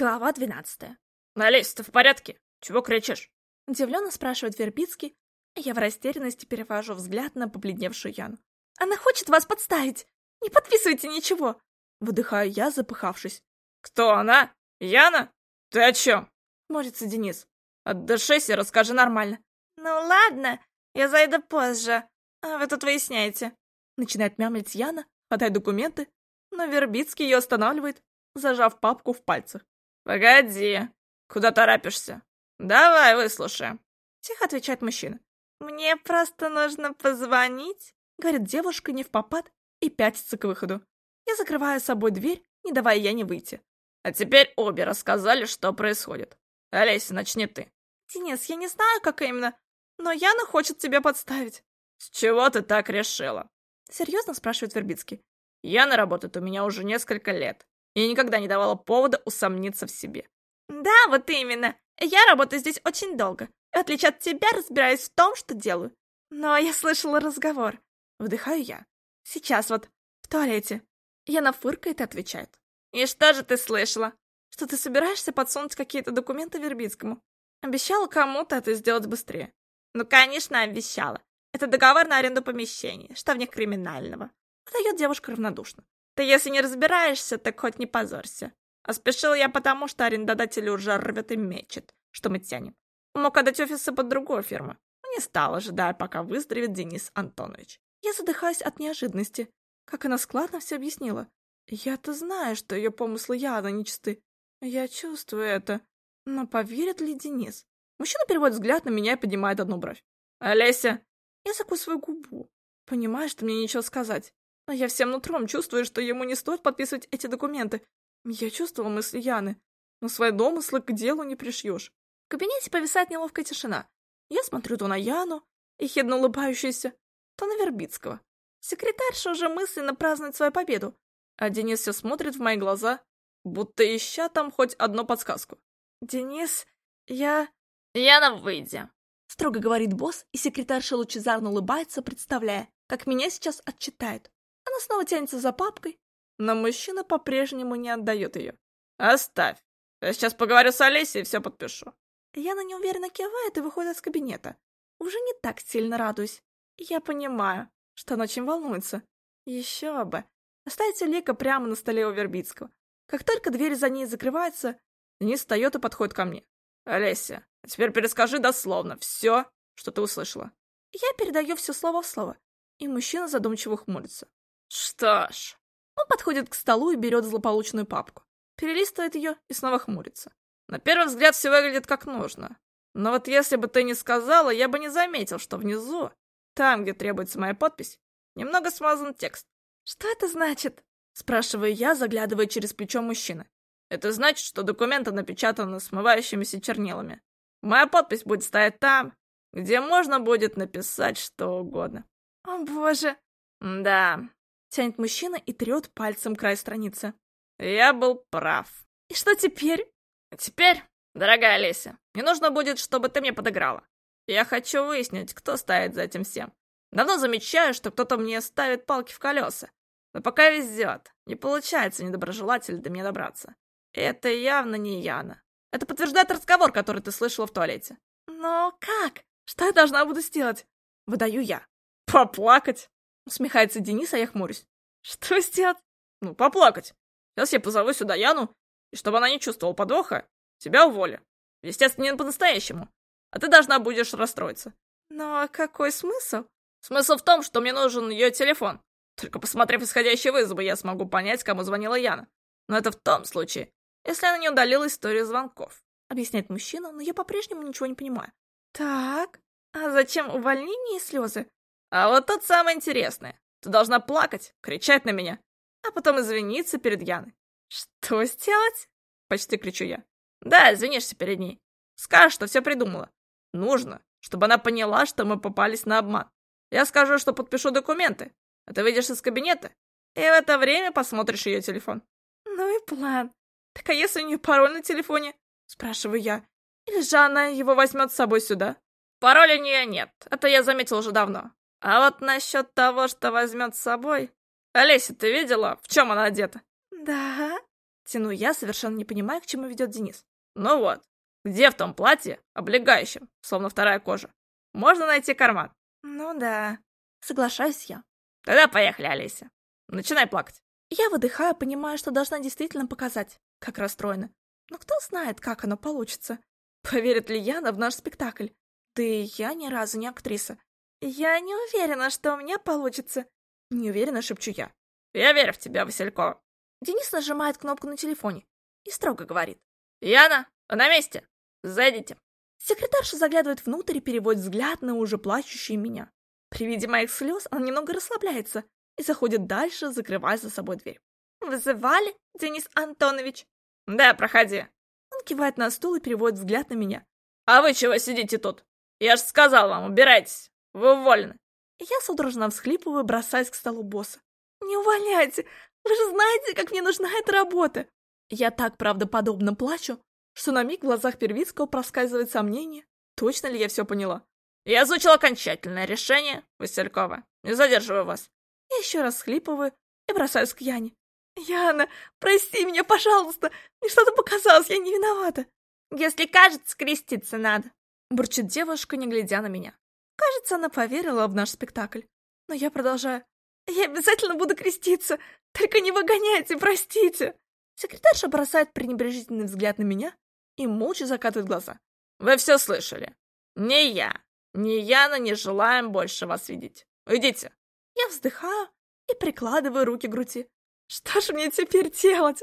Глава двенадцатая. «Олесь, ты в порядке? Чего кричишь?» Удивленно спрашивает Вербицкий, а я в растерянности перевожу взгляд на побледневшую Яну. «Она хочет вас подставить! Не подписывайте ничего!» Выдыхаю я, запыхавшись. «Кто она? Яна? Ты о чем?» Морится Денис. «Отдышись и расскажи нормально». «Ну ладно, я зайду позже. А вы тут выясняете». Начинает мямлить Яна, хватает документы, но Вербицкий ее останавливает, зажав папку в пальцах. «Погоди, куда торопишься? Давай выслушаем». Тихо отвечает мужчина. «Мне просто нужно позвонить», — говорит девушка не в попад и пятится к выходу. Я закрываю с собой дверь, не давая я не выйти. А теперь обе рассказали, что происходит. Олеся, начни ты. Денис, я не знаю, как именно, но Яна хочет тебя подставить. С чего ты так решила? Серьезно спрашивает Вербицкий. Яна работает у меня уже несколько лет и никогда не давала повода усомниться в себе. Да, вот именно. Я работаю здесь очень долго. В отличие от тебя, разбираюсь в том, что делаю. Но я слышала разговор. Вдыхаю я. Сейчас вот, в туалете. Яна фыркает и отвечает. И что же ты слышала? Что ты собираешься подсунуть какие-то документы Вербицкому. Обещала кому-то это сделать быстрее. Ну, конечно, обещала. Это договор на аренду помещений. Что в них криминального? Выдает девушка равнодушно. Ты если не разбираешься, так хоть не позорься. А спешил я потому, что арендодатель уже рвет и мечет, что мы тянем. Мог отдать офисы под другую фирму. Но не стал, ожидая, пока выздоровеет Денис Антонович. Я задыхаюсь от неожиданности. Как она складно все объяснила. Я-то знаю, что ее помыслы явно нечисты. Я чувствую это. Но поверит ли Денис? Мужчина переводит взгляд на меня и поднимает одну бровь. «Олеся!» Я закусываю губу. Понимаю, что мне нечего сказать. Но я всем нутром чувствую, что ему не стоит подписывать эти документы. Я чувствовала мысли Яны, но свои домыслы к делу не пришьешь. В кабинете повисает неловкая тишина. Я смотрю то на Яну, ехидно улыбающуюся, то на Вербицкого. Секретарша уже мысленно празднует свою победу, а Денис все смотрит в мои глаза, будто ища там хоть одну подсказку. «Денис, я...» «Яна, выйди!» Строго говорит босс, и секретарша лучезарно улыбается, представляя, как меня сейчас отчитает. Она снова тянется за папкой, но мужчина по-прежнему не отдает ее. «Оставь. Я сейчас поговорю с Олесей и все подпишу». Яна неуверенно кивает и выходит из кабинета. Уже не так сильно радуюсь. Я понимаю, что она очень волнуется. Еще бы. Оставить Лека прямо на столе у Вербицкого. Как только дверь за ней закрывается, Денис встает и подходит ко мне. «Олеся, а теперь перескажи дословно все, что ты услышала». Я передаю все слово в слово, и мужчина задумчиво хмурится. Что ж... Он подходит к столу и берет злополучную папку. Перелистывает ее и снова хмурится. На первый взгляд все выглядит как нужно. Но вот если бы ты не сказала, я бы не заметил, что внизу, там, где требуется моя подпись, немного смазан текст. «Что это значит?» — спрашиваю я, заглядывая через плечо мужчины. «Это значит, что документы напечатаны смывающимися чернилами. Моя подпись будет стоять там, где можно будет написать что угодно». «О боже!» «Да, Тянет мужчина и трет пальцем край страницы. Я был прав. И что теперь? Теперь, дорогая Олеся, мне нужно будет, чтобы ты мне подыграла. Я хочу выяснить, кто стоит за этим всем. Давно замечаю, что кто-то мне ставит палки в колеса. Но пока везет. Не получается недоброжелатель до меня добраться. Это явно не Яна. Это подтверждает разговор, который ты слышала в туалете. Но как? Что я должна буду сделать? Выдаю я. Поплакать? Усмехается Денис, а я хмурюсь. Что сделать? Ну, поплакать. Сейчас я позову сюда Яну, и чтобы она не чувствовала подвоха, тебя уволю. Естественно, не по-настоящему. А ты должна будешь расстроиться. Но какой смысл? Смысл в том, что мне нужен ее телефон. Только посмотрев исходящие вызовы, я смогу понять, кому звонила Яна. Но это в том случае, если она не удалила историю звонков. Объясняет мужчина, но я по-прежнему ничего не понимаю. Так, а зачем увольнение и слезы? А вот тут самое интересное. Ты должна плакать, кричать на меня, а потом извиниться перед Яной. Что сделать? Почти кричу я. Да, извинишься перед ней. Скажешь, что все придумала. Нужно, чтобы она поняла, что мы попались на обман. Я скажу, что подпишу документы, а ты выйдешь из кабинета, и в это время посмотришь ее телефон. Ну и план. Так а если у нее пароль на телефоне? Спрашиваю я. Или же она его возьмет с собой сюда? Пароля у нее нет, это я заметил уже давно. А вот насчет того, что возьмет с собой... Олеся, ты видела, в чем она одета? Да. Тяну я, совершенно не понимая, к чему ведет Денис. Ну вот, где в том платье, облегающем, словно вторая кожа, можно найти карман? Ну да, соглашаюсь я. Тогда поехали, Олеся. Начинай плакать. Я выдыхаю, понимая, что должна действительно показать, как расстроена. Но кто знает, как оно получится. Поверит ли Яна в наш спектакль? Да и я ни разу не актриса. Я не уверена, что у меня получится. Не уверена, шепчу я. Я верю в тебя, Василькова. Денис нажимает кнопку на телефоне и строго говорит. Яна, на месте. Зайдите. Секретарша заглядывает внутрь и переводит взгляд на уже плачущую меня. При виде моих слез она немного расслабляется и заходит дальше, закрывая за собой дверь. «Вызывали, Денис Антонович?» «Да, проходи». Он кивает на стул и переводит взгляд на меня. «А вы чего сидите тут? Я же сказал вам, убирайтесь. Вы уволены». Я судорожно всхлипываю, бросаясь к столу босса. «Не увольняйте! Вы же знаете, как мне нужна эта работа!» Я так правдоподобно плачу, что на миг в глазах Первицкого проскальзывает сомнение, точно ли я все поняла. «Я озвучил окончательное решение, Василькова. Не задерживаю вас. Я еще раз схлипываю и бросаюсь к Яне. «Яна, прости меня, пожалуйста! Мне что-то показалось, я не виновата!» «Если кажется, креститься надо!» Бурчит девушка, не глядя на меня. Кажется, она поверила в наш спектакль. Но я продолжаю. «Я обязательно буду креститься! Только не выгоняйте, простите!» Секретарша бросает пренебрежительный взгляд на меня и молча закатывает глаза. «Вы все слышали. Не я, ни Яна не желаем больше вас видеть. Уйдите!» Я вздыхаю и прикладываю руки к груди. Что ж мне теперь делать?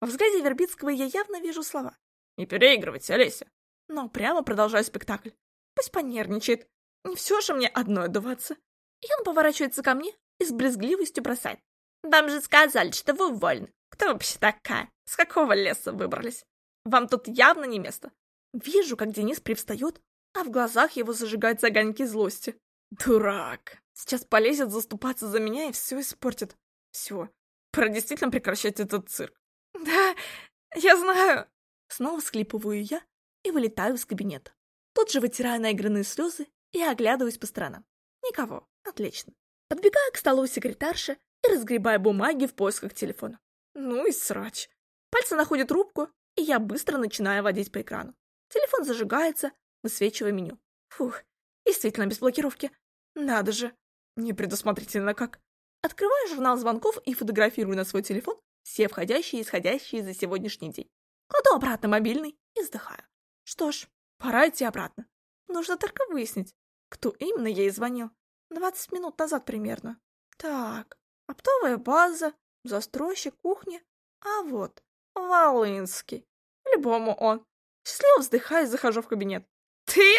Во взгляде Вербицкого я явно вижу слова. Не переигрывайте, Олеся. Но прямо продолжаю спектакль. Пусть понервничает. Не все же мне одной отдуваться. И он поворачивается ко мне и с брезгливостью бросает. Вам же сказали, что вы вольны. Кто вообще такая? С какого леса выбрались? Вам тут явно не место. Вижу, как Денис привстает, а в глазах его зажигаются огоньки злости. Дурак. Сейчас полезет заступаться за меня и все испортит. Все. Пора действительно прекращать этот цирк. Да, я знаю. Снова схлипываю я и вылетаю из кабинета. Тут же вытираю наигранные слезы и оглядываюсь по сторонам. Никого. Отлично. Подбегаю к столу секретарши и разгребаю бумаги в поисках телефона. Ну и срач. Пальцы находят трубку, и я быстро начинаю водить по экрану. Телефон зажигается, высвечивая меню. Фух, действительно без блокировки. Надо же. Непредусмотрительно как. Открываю журнал звонков и фотографирую на свой телефон все входящие и исходящие за сегодняшний день. Кладу обратно мобильный и вздыхаю. Что ж, пора идти обратно. Нужно только выяснить, кто именно ей звонил. 20 минут назад примерно. Так, оптовая база, застройщик кухни. А вот, Волынский. Любому он. Счастливо вздыхаю и захожу в кабинет. Ты?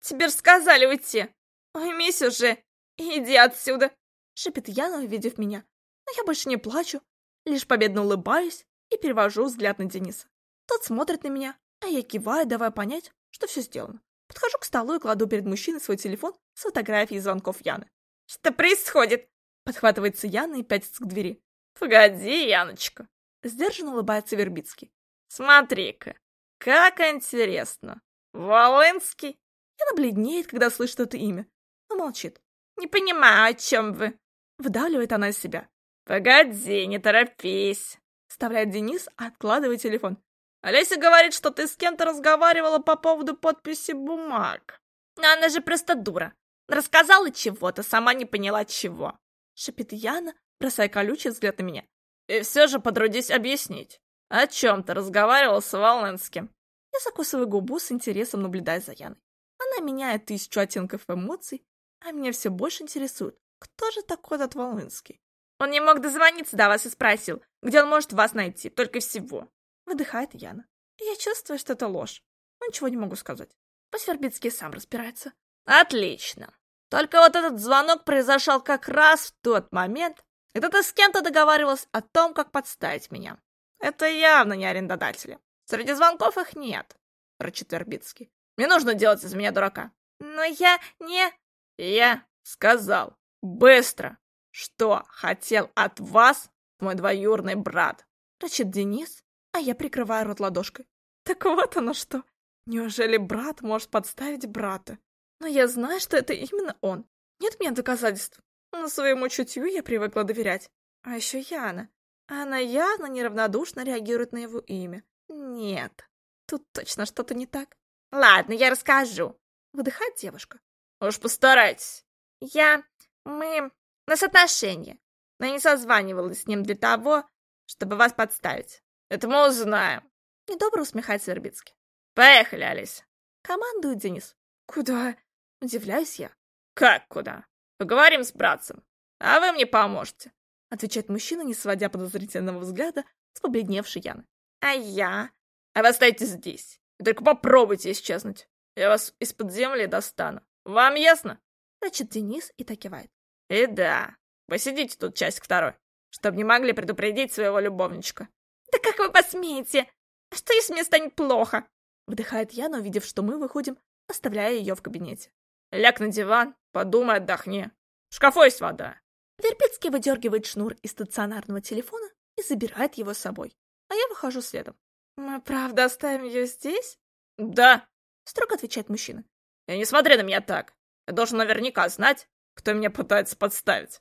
Тебе же сказали уйти. Уймись уже «Иди отсюда!» — шипит Яна, увидев меня. Но я больше не плачу, лишь победно улыбаюсь и перевожу взгляд на Дениса. Тот смотрит на меня, а я киваю, давая понять, что все сделано. Подхожу к столу и кладу перед мужчиной свой телефон с фотографией звонков Яны. «Что происходит?» — подхватывается Яна и пятится к двери. «Погоди, Яночка!» — сдержанно улыбается Вербицкий. «Смотри-ка, как интересно! Волынский?» Яна бледнеет, когда слышит это имя, но молчит. «Не понимаю, о чем вы?» Вдавливает она из себя. «Погоди, не торопись!» Вставляет Денис, откладывая телефон. «Олеся говорит, что ты с кем-то разговаривала по поводу подписи бумаг». «Но она же просто дура. Рассказала чего-то, сама не поняла чего». Шипит Яна, бросая колючий взгляд на меня. «И все же потрудись объяснить, о чем ты разговаривал с Волынским?» Я закусываю губу с интересом, наблюдая за Яной. Она меняет тысячу оттенков эмоций, а меня все больше интересует, кто же такой этот Волынский? Он не мог дозвониться до вас и спросил, где он может вас найти, только всего. Выдыхает Яна. Я чувствую, что это ложь, но ничего не могу сказать. Пусть Вербицкий сам разбирается. Отлично. Только вот этот звонок произошел как раз в тот момент, когда ты с кем-то договаривалась о том, как подставить меня. Это явно не арендодатели. Среди звонков их нет, рычит Вербицкий. Мне нужно делать из меня дурака. Но я не... Я сказал быстро, что хотел от вас мой двоюрный брат. Рычит Денис, а я прикрываю рот ладошкой. Так вот оно что. Неужели брат может подставить брата? Но я знаю, что это именно он. Нет у меня доказательств. Но своему чутью я привыкла доверять. А еще Яна. Она явно неравнодушно реагирует на его имя. Нет, тут точно что-то не так. Ладно, я расскажу. Выдыхает девушка. Уж постарайтесь. Я... мы... нас отношения. Но я не созванивалась с ним для того, чтобы вас подставить. Это мы узнаем. Недобро усмехается Вербицкий. Поехали, Алиса. Командует Денис. Куда? Удивляюсь я. Как куда? Поговорим с братцем. А вы мне поможете. Отвечает мужчина, не сводя подозрительного взгляда с побледневшей Яны. А я? А вы останетесь здесь. И только попробуйте исчезнуть. Я вас из-под земли достану. Вам ясно? Значит, Денис и так кивает. И да, вы сидите тут часть второй, чтобы не могли предупредить своего любовничка. Да как вы посмеете? А что, если мне станет плохо? Вдыхает Яна, увидев, что мы выходим, оставляя ее в кабинете. Ляг на диван, подумай, отдохни. В шкафу есть вода. Вербицкий выдергивает шнур из стационарного телефона и забирает его с собой. А я выхожу следом. «Мы правда оставим ее здесь?» «Да», — строго отвечает мужчина. «И не смотри на меня так. Я должен наверняка знать, кто меня пытается подставить».